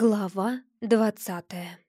Глава двадцатая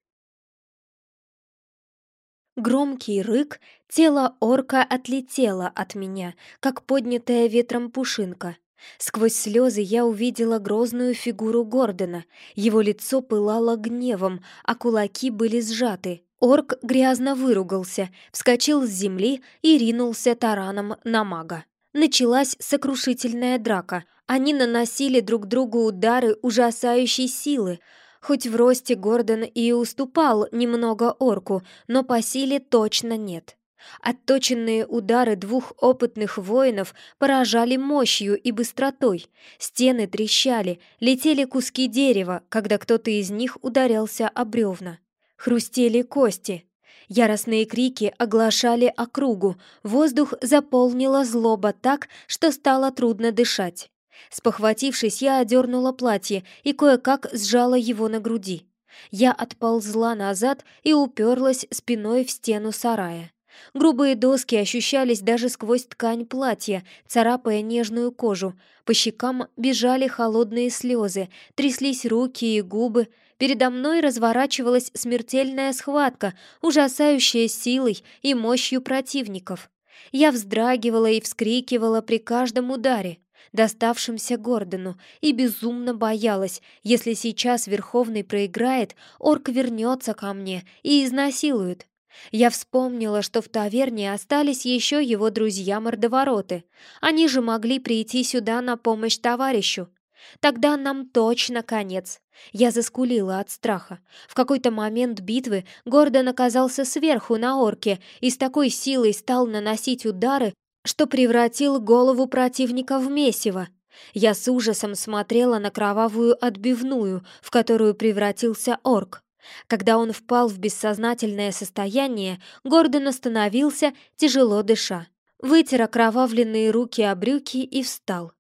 Громкий рык, тело орка отлетело от меня, как поднятая ветром пушинка. Сквозь слезы я увидела грозную фигуру Гордона. Его лицо пылало гневом, а кулаки были сжаты. Орк грязно выругался, вскочил с земли и ринулся тараном на мага. Началась сокрушительная драка. Они наносили друг другу удары ужасающей силы. Хоть в росте Гордон и уступал немного орку, но по силе точно нет. Отточенные удары двух опытных воинов поражали мощью и быстротой. Стены трещали, летели куски дерева, когда кто-то из них ударялся о бревна. Хрустели кости. Яростные крики оглашали округу, воздух заполнила злоба так, что стало трудно дышать. Спохватившись, я одернула платье и кое-как сжала его на груди. Я отползла назад и уперлась спиной в стену сарая. Грубые доски ощущались даже сквозь ткань платья, царапая нежную кожу. По щекам бежали холодные слезы, тряслись руки и губы. Передо мной разворачивалась смертельная схватка, ужасающая силой и мощью противников. Я вздрагивала и вскрикивала при каждом ударе доставшимся Гордону, и безумно боялась, если сейчас Верховный проиграет, орк вернется ко мне и изнасилует. Я вспомнила, что в таверне остались еще его друзья-мордовороты. Они же могли прийти сюда на помощь товарищу. Тогда нам точно конец. Я заскулила от страха. В какой-то момент битвы Гордон оказался сверху на орке и с такой силой стал наносить удары, что превратил голову противника в месиво. Я с ужасом смотрела на кровавую отбивную, в которую превратился орк. Когда он впал в бессознательное состояние, Гордон остановился, тяжело дыша. Вытер окровавленные руки о брюки и встал.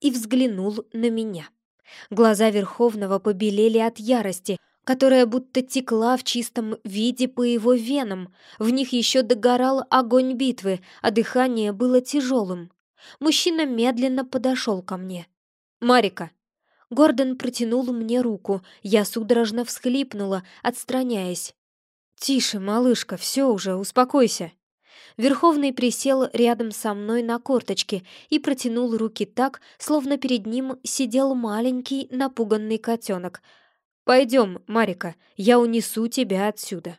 И взглянул на меня. Глаза Верховного побелели от ярости, которая будто текла в чистом виде по его венам. В них еще догорал огонь битвы, а дыхание было тяжелым. Мужчина медленно подошел ко мне. «Марика!» Гордон протянул мне руку, я судорожно всхлипнула, отстраняясь. «Тише, малышка, все уже, успокойся!» Верховный присел рядом со мной на корточке и протянул руки так, словно перед ним сидел маленький напуганный котенок — «Пойдем, Марика, я унесу тебя отсюда».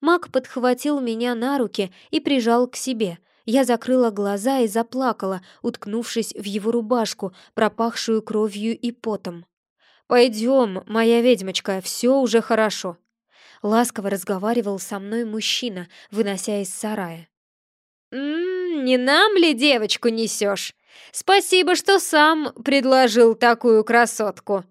Мак подхватил меня на руки и прижал к себе. Я закрыла глаза и заплакала, уткнувшись в его рубашку, пропахшую кровью и потом. «Пойдем, моя ведьмочка, все уже хорошо». Ласково разговаривал со мной мужчина, вынося из сарая. «М-м, не нам ли девочку несешь? Спасибо, что сам предложил такую красотку!»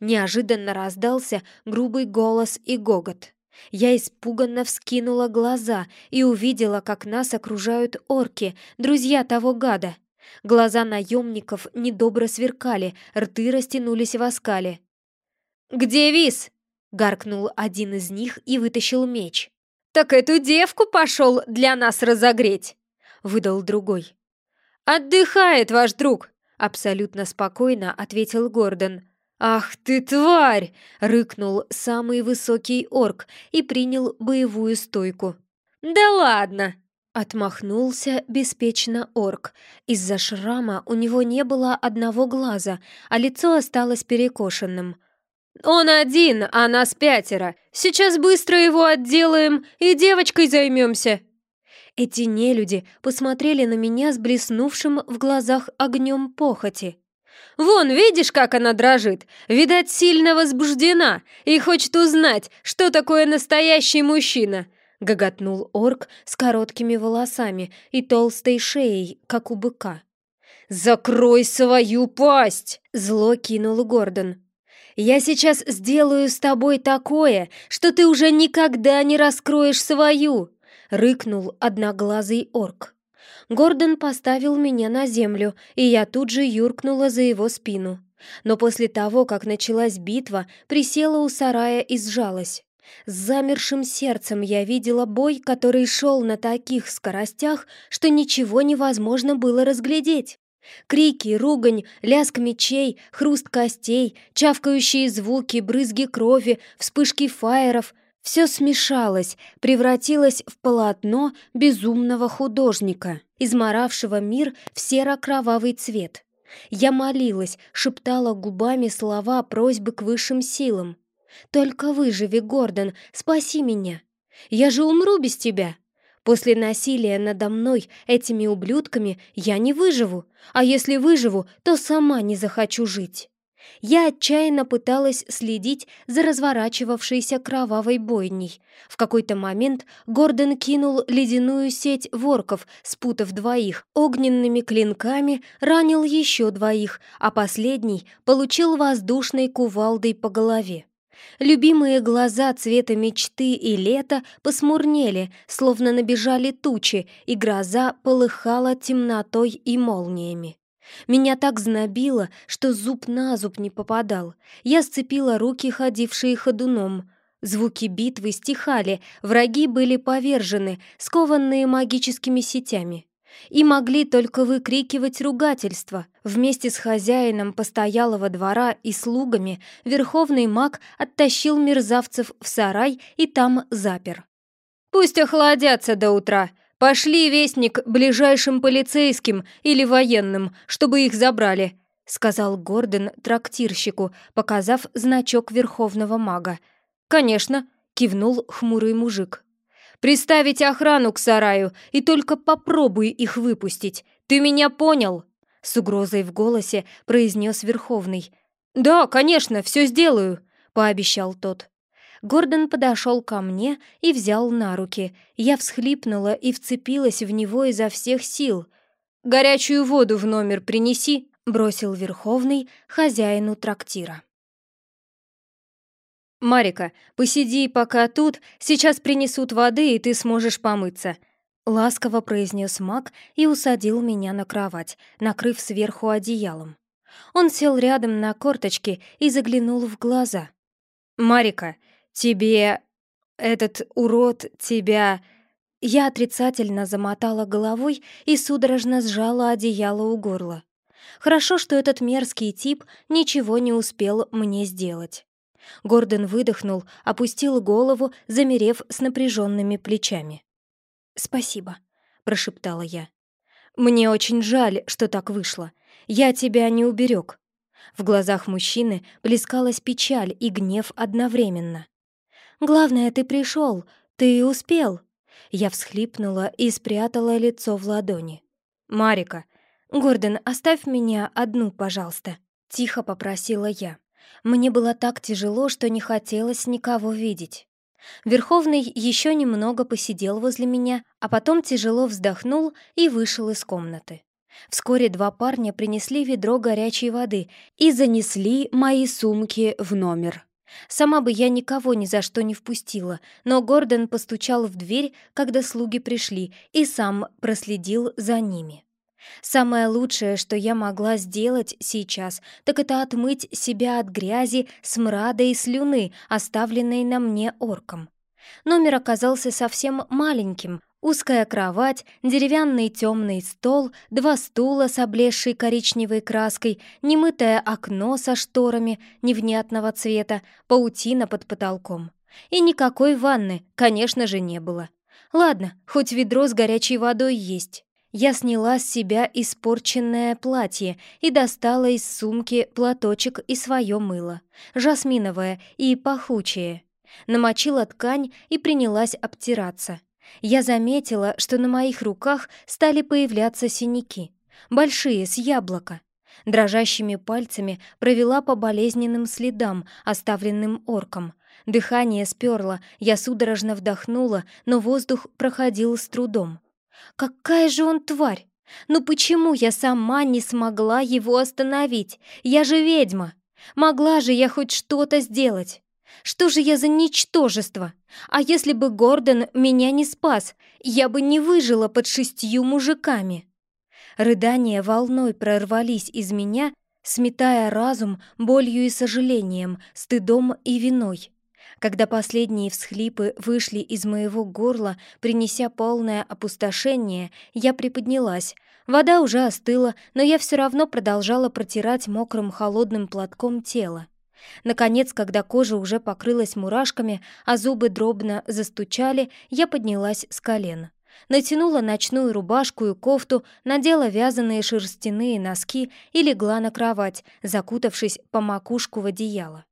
Неожиданно раздался грубый голос и гогот. Я испуганно вскинула глаза и увидела, как нас окружают орки, друзья того гада. Глаза наемников недобро сверкали, рты растянулись в оскале. «Где Вис?» — гаркнул один из них и вытащил меч. «Так эту девку пошел для нас разогреть!» — выдал другой. «Отдыхает ваш друг!» — абсолютно спокойно ответил Гордон. «Ах ты, тварь!» — рыкнул самый высокий орк и принял боевую стойку. «Да ладно!» — отмахнулся беспечно орк. Из-за шрама у него не было одного глаза, а лицо осталось перекошенным. «Он один, а нас пятеро. Сейчас быстро его отделаем и девочкой займемся!» Эти нелюди посмотрели на меня с блеснувшим в глазах огнем похоти. Вон, видишь, как она дрожит? Видать, сильно возбуждена и хочет узнать, что такое настоящий мужчина!» Гоготнул орк с короткими волосами и толстой шеей, как у быка. «Закрой свою пасть!» — зло кинул Гордон. «Я сейчас сделаю с тобой такое, что ты уже никогда не раскроешь свою!» — рыкнул одноглазый орк. Гордон поставил меня на землю, и я тут же юркнула за его спину. Но после того, как началась битва, присела у сарая и сжалась. С замершим сердцем я видела бой, который шел на таких скоростях, что ничего невозможно было разглядеть. Крики, ругань, лязг мечей, хруст костей, чавкающие звуки, брызги крови, вспышки фаеров — все смешалось, превратилось в полотно безумного художника, изморавшего мир в серо-кровавый цвет. Я молилась, шептала губами слова просьбы к высшим силам. «Только выживи, Гордон, спаси меня! Я же умру без тебя!» После насилия надо мной этими ублюдками я не выживу, а если выживу, то сама не захочу жить. Я отчаянно пыталась следить за разворачивавшейся кровавой бойней. В какой-то момент Гордон кинул ледяную сеть ворков, спутав двоих, огненными клинками ранил еще двоих, а последний получил воздушной кувалдой по голове. Любимые глаза цвета мечты и лета посмурнели, словно набежали тучи, и гроза полыхала темнотой и молниями. Меня так знобило, что зуб на зуб не попадал. Я сцепила руки, ходившие ходуном. Звуки битвы стихали, враги были повержены, скованные магическими сетями и могли только выкрикивать ругательства. Вместе с хозяином постоялого двора и слугами верховный маг оттащил мерзавцев в сарай и там запер. «Пусть охладятся до утра. Пошли вестник ближайшим полицейским или военным, чтобы их забрали», — сказал Гордон трактирщику, показав значок верховного мага. «Конечно», — кивнул хмурый мужик. Приставить охрану к сараю и только попробуй их выпустить. Ты меня понял?» С угрозой в голосе произнес Верховный. «Да, конечно, все сделаю», — пообещал тот. Гордон подошел ко мне и взял на руки. Я всхлипнула и вцепилась в него изо всех сил. «Горячую воду в номер принеси», — бросил Верховный хозяину трактира. «Марика, посиди пока тут, сейчас принесут воды, и ты сможешь помыться», — ласково произнес маг и усадил меня на кровать, накрыв сверху одеялом. Он сел рядом на корточки и заглянул в глаза. «Марика, тебе... этот урод тебя...» Я отрицательно замотала головой и судорожно сжала одеяло у горла. Хорошо, что этот мерзкий тип ничего не успел мне сделать. Гордон выдохнул, опустил голову, замерев с напряженными плечами. «Спасибо», — прошептала я. «Мне очень жаль, что так вышло. Я тебя не уберег». В глазах мужчины плескалась печаль и гнев одновременно. «Главное, ты пришел, ты успел». Я всхлипнула и спрятала лицо в ладони. «Марика, Гордон, оставь меня одну, пожалуйста», — тихо попросила я. Мне было так тяжело, что не хотелось никого видеть. Верховный еще немного посидел возле меня, а потом тяжело вздохнул и вышел из комнаты. Вскоре два парня принесли ведро горячей воды и занесли мои сумки в номер. Сама бы я никого ни за что не впустила, но Гордон постучал в дверь, когда слуги пришли, и сам проследил за ними. Самое лучшее, что я могла сделать сейчас, так это отмыть себя от грязи, смрада и слюны, оставленной на мне орком. Номер оказался совсем маленьким. Узкая кровать, деревянный темный стол, два стула с облезшей коричневой краской, немытое окно со шторами невнятного цвета, паутина под потолком. И никакой ванны, конечно же, не было. Ладно, хоть ведро с горячей водой есть. Я сняла с себя испорченное платье и достала из сумки платочек и свое мыло, жасминовое и пахучее. Намочила ткань и принялась обтираться. Я заметила, что на моих руках стали появляться синяки, большие, с яблока. Дрожащими пальцами провела по болезненным следам, оставленным орком. Дыхание сперло, я судорожно вдохнула, но воздух проходил с трудом. Какая же он тварь! Ну почему я сама не смогла его остановить? Я же ведьма! Могла же я хоть что-то сделать? Что же я за ничтожество? А если бы Гордон меня не спас, я бы не выжила под шестью мужиками. Рыдания волной прорвались из меня, сметая разум болью и сожалением, стыдом и виной. Когда последние всхлипы вышли из моего горла, принеся полное опустошение, я приподнялась. Вода уже остыла, но я все равно продолжала протирать мокрым холодным платком тело. Наконец, когда кожа уже покрылась мурашками, а зубы дробно застучали, я поднялась с колен. Натянула ночную рубашку и кофту, надела вязаные шерстяные носки и легла на кровать, закутавшись по макушку в одеяло.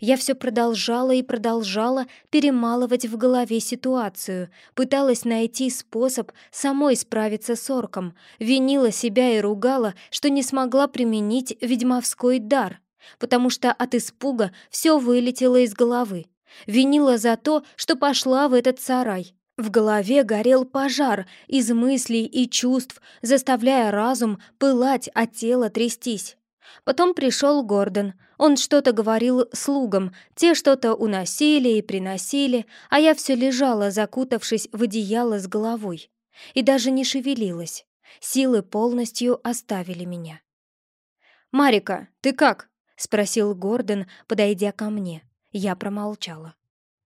Я все продолжала и продолжала перемалывать в голове ситуацию, пыталась найти способ самой справиться с орком, винила себя и ругала, что не смогла применить ведьмовской дар, потому что от испуга все вылетело из головы. Винила за то, что пошла в этот сарай. В голове горел пожар из мыслей и чувств, заставляя разум пылать, а тело трястись. Потом пришел Гордон. Он что-то говорил слугам, те что-то уносили и приносили, а я все лежала, закутавшись в одеяло с головой. И даже не шевелилась. Силы полностью оставили меня. «Марика, ты как?» — спросил Гордон, подойдя ко мне. Я промолчала.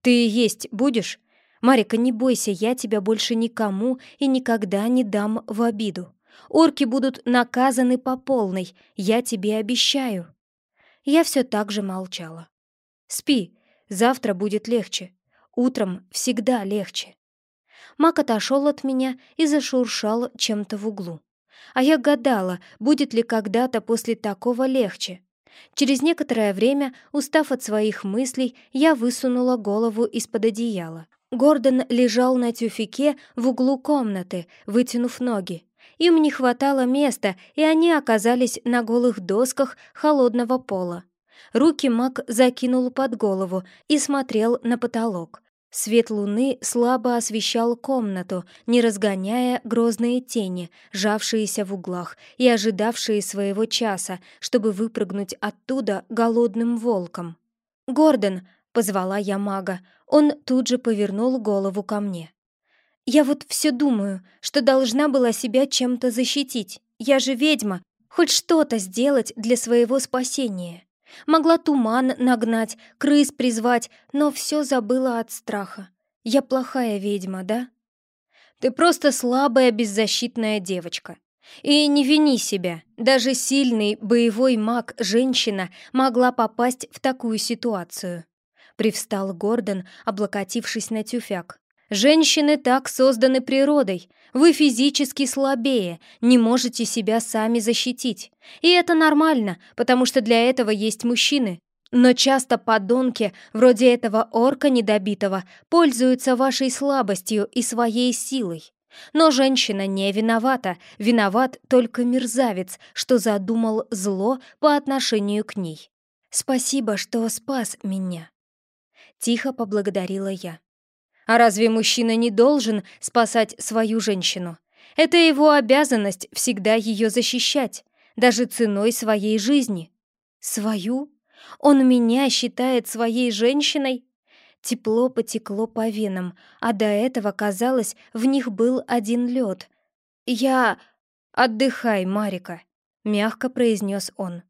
«Ты есть будешь?» «Марика, не бойся, я тебя больше никому и никогда не дам в обиду. Орки будут наказаны по полной, я тебе обещаю». Я все так же молчала. «Спи, завтра будет легче. Утром всегда легче». Мак отошел от меня и зашуршал чем-то в углу. А я гадала, будет ли когда-то после такого легче. Через некоторое время, устав от своих мыслей, я высунула голову из-под одеяла. Гордон лежал на тюфике в углу комнаты, вытянув ноги. Им не хватало места, и они оказались на голых досках холодного пола. Руки Мак закинул под голову и смотрел на потолок. Свет луны слабо освещал комнату, не разгоняя грозные тени, жавшиеся в углах и ожидавшие своего часа, чтобы выпрыгнуть оттуда голодным волком. «Гордон!» — позвала я мага. Он тут же повернул голову ко мне. Я вот все думаю, что должна была себя чем-то защитить. Я же ведьма, хоть что-то сделать для своего спасения. Могла туман нагнать, крыс призвать, но все забыла от страха. Я плохая ведьма, да? Ты просто слабая, беззащитная девочка. И не вини себя. Даже сильный боевой маг-женщина могла попасть в такую ситуацию. Привстал Гордон, облокотившись на тюфяк. Женщины так созданы природой. Вы физически слабее, не можете себя сами защитить. И это нормально, потому что для этого есть мужчины. Но часто подонки, вроде этого орка недобитого, пользуются вашей слабостью и своей силой. Но женщина не виновата, виноват только мерзавец, что задумал зло по отношению к ней. «Спасибо, что спас меня», — тихо поблагодарила я. А разве мужчина не должен спасать свою женщину? Это его обязанность всегда ее защищать, даже ценой своей жизни. Свою? Он меня считает своей женщиной? Тепло потекло по венам, а до этого, казалось, в них был один лед. «Я... отдыхай, Марика», — мягко произнес он.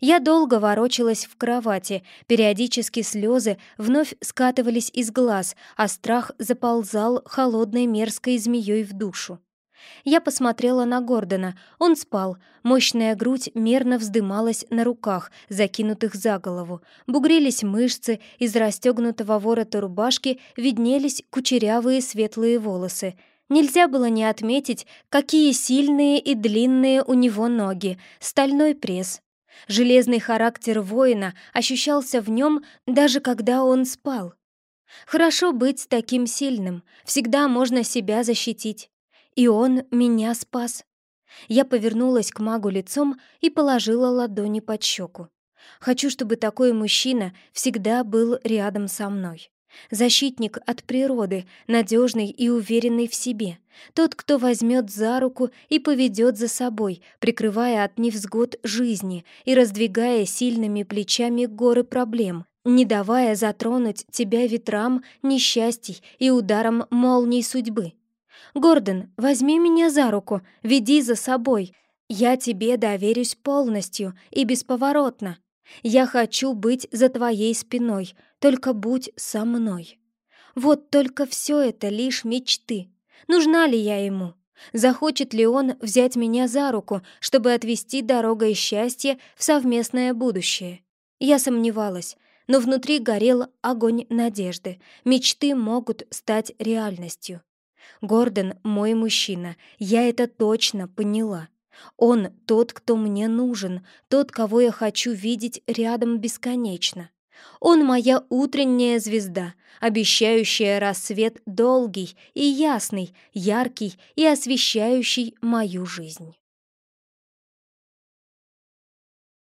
Я долго ворочалась в кровати, периодически слезы вновь скатывались из глаз, а страх заползал холодной мерзкой змеей в душу. Я посмотрела на Гордона. Он спал. Мощная грудь мерно вздымалась на руках, закинутых за голову. Бугрились мышцы, из расстегнутого ворота рубашки виднелись кучерявые светлые волосы. Нельзя было не отметить, какие сильные и длинные у него ноги, стальной пресс, Железный характер воина ощущался в нем даже когда он спал. Хорошо быть таким сильным, всегда можно себя защитить. И он меня спас. Я повернулась к магу лицом и положила ладони под щеку. Хочу, чтобы такой мужчина всегда был рядом со мной. Защитник от природы, надежный и уверенный в себе. Тот, кто возьмет за руку и поведет за собой, прикрывая от невзгод жизни и раздвигая сильными плечами горы проблем, не давая затронуть тебя ветрам несчастий и ударом молний судьбы. «Гордон, возьми меня за руку, веди за собой. Я тебе доверюсь полностью и бесповоротно. Я хочу быть за твоей спиной, только будь со мной. Вот только все это лишь мечты. Нужна ли я ему? Захочет ли он взять меня за руку, чтобы отвести дорогой счастья в совместное будущее? Я сомневалась, но внутри горел огонь надежды. Мечты могут стать реальностью. Гордон — мой мужчина, я это точно поняла. Он тот, кто мне нужен, тот, кого я хочу видеть рядом бесконечно. Он моя утренняя звезда, обещающая рассвет долгий и ясный, яркий и освещающий мою жизнь.